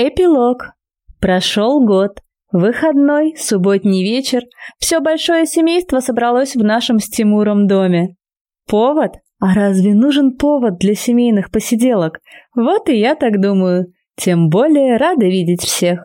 Эпилог. Прошел год. Выходной, субботний вечер. Все большое семейство собралось в нашем с Тимуром доме. Повод? А разве нужен повод для семейных посиделок? Вот и я так думаю. Тем более рада видеть всех.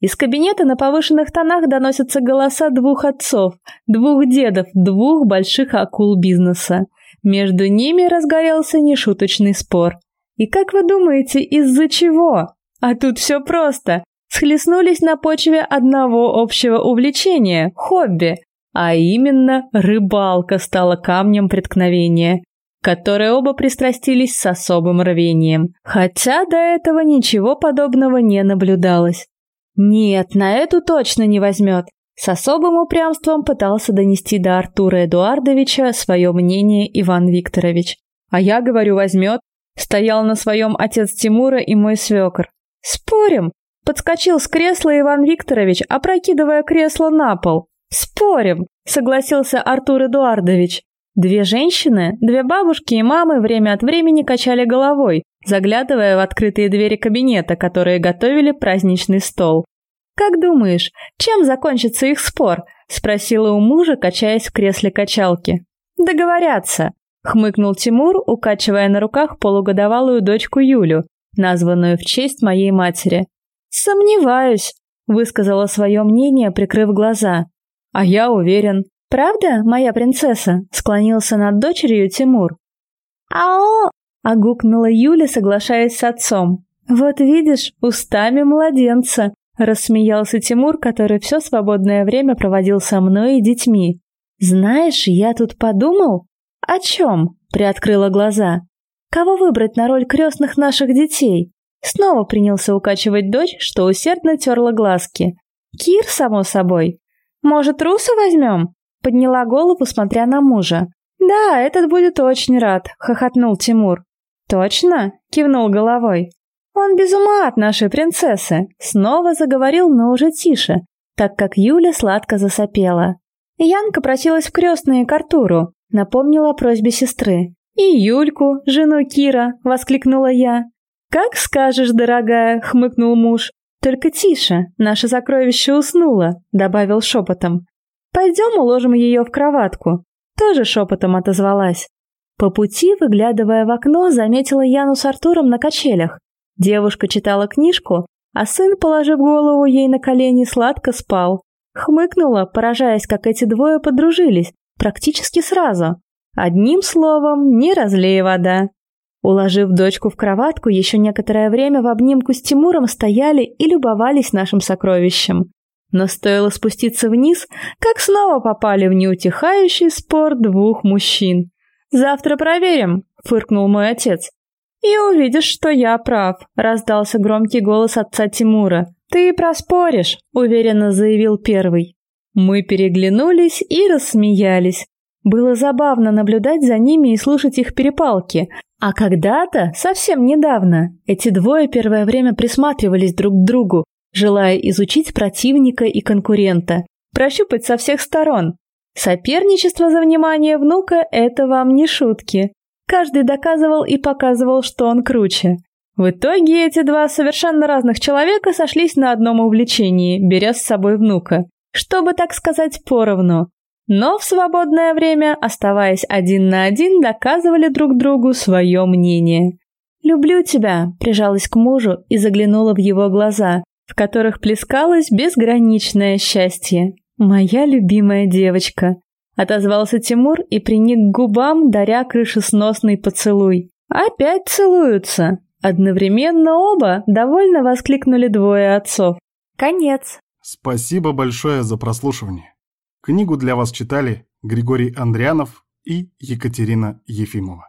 Из кабинета на повышенных тонах доносятся голоса двух отцов, двух дедов, двух больших акул бизнеса. Между ними разгорелся нешуточный спор. И как вы думаете, из-за чего? А тут все просто. Схлестнулись на почве одного общего увлечения – хобби. А именно, рыбалка стала камнем преткновения которой оба пристрастились с особым рвением, хотя до этого ничего подобного не наблюдалось. Нет, на эту точно не возьмет. С особым упрямством пытался донести до Артура Эдуардовича свое мнение Иван Викторович. А я говорю, возьмет. Стоял на своем отец Тимура и мой свекр. Спорим? Подскочил с кресла Иван Викторович, опрокидывая кресло на пол. Спорим, согласился Артур Эдуардович. Две женщины, две бабушки и мамы время от времени качали головой, заглядывая в открытые двери кабинета, которые готовили праздничный стол. «Как думаешь, чем закончится их спор?» – спросила у мужа, качаясь в кресле качалки. «Договорятся», – хмыкнул Тимур, укачивая на руках полугодовалую дочку Юлю, названную в честь моей матери. «Сомневаюсь», – высказала свое мнение, прикрыв глаза. «А я уверен». «Правда, моя принцесса?» – склонился над дочерью Тимур. «Ау!» Огукнула Юля, соглашаясь с отцом. «Вот видишь, устами младенца», — рассмеялся Тимур, который все свободное время проводил со мной и детьми. «Знаешь, я тут подумал...» «О чем?» — приоткрыла глаза. «Кого выбрать на роль крестных наших детей?» Снова принялся укачивать дочь, что усердно терла глазки. «Кир, само собой. Может, Руса возьмем?» Подняла голову, смотря на мужа. «Да, этот будет очень рад», — хохотнул Тимур. «Точно?» — кивнул головой. «Он без ума от нашей принцессы!» Снова заговорил, но уже тише, так как Юля сладко засопела. Янка просилась в крестные к Артуру, напомнила о просьбе сестры. «И Юльку, жену Кира!» — воскликнула я. «Как скажешь, дорогая!» — хмыкнул муж. «Только тише, наше сокровище уснуло», — добавил шепотом. «Пойдем уложим ее в кроватку». Тоже шепотом отозвалась. По пути, выглядывая в окно, заметила Яну с Артуром на качелях. Девушка читала книжку, а сын, положив голову ей на колени, сладко спал. Хмыкнула, поражаясь, как эти двое подружились, практически сразу. Одним словом, не разлей вода. Уложив дочку в кроватку, еще некоторое время в обнимку с Тимуром стояли и любовались нашим сокровищем. Но стоило спуститься вниз, как снова попали в неутихающий спор двух мужчин. «Завтра проверим», — фыркнул мой отец. «И увидишь, что я прав», — раздался громкий голос отца Тимура. «Ты проспоришь», — уверенно заявил первый. Мы переглянулись и рассмеялись. Было забавно наблюдать за ними и слушать их перепалки. А когда-то, совсем недавно, эти двое первое время присматривались друг к другу, желая изучить противника и конкурента, прощупать со всех сторон. Соперничество за внимание внука – это вам не шутки. Каждый доказывал и показывал, что он круче. В итоге эти два совершенно разных человека сошлись на одном увлечении, беря с собой внука, чтобы, так сказать, поровну. Но в свободное время, оставаясь один на один, доказывали друг другу свое мнение. «Люблю тебя», – прижалась к мужу и заглянула в его глаза, в которых плескалось безграничное счастье. «Моя любимая девочка», — отозвался Тимур и приник к губам, даря крышесносный поцелуй. «Опять целуются!» Одновременно оба довольно воскликнули двое отцов. Конец. Спасибо большое за прослушивание. Книгу для вас читали Григорий Андрианов и Екатерина Ефимова.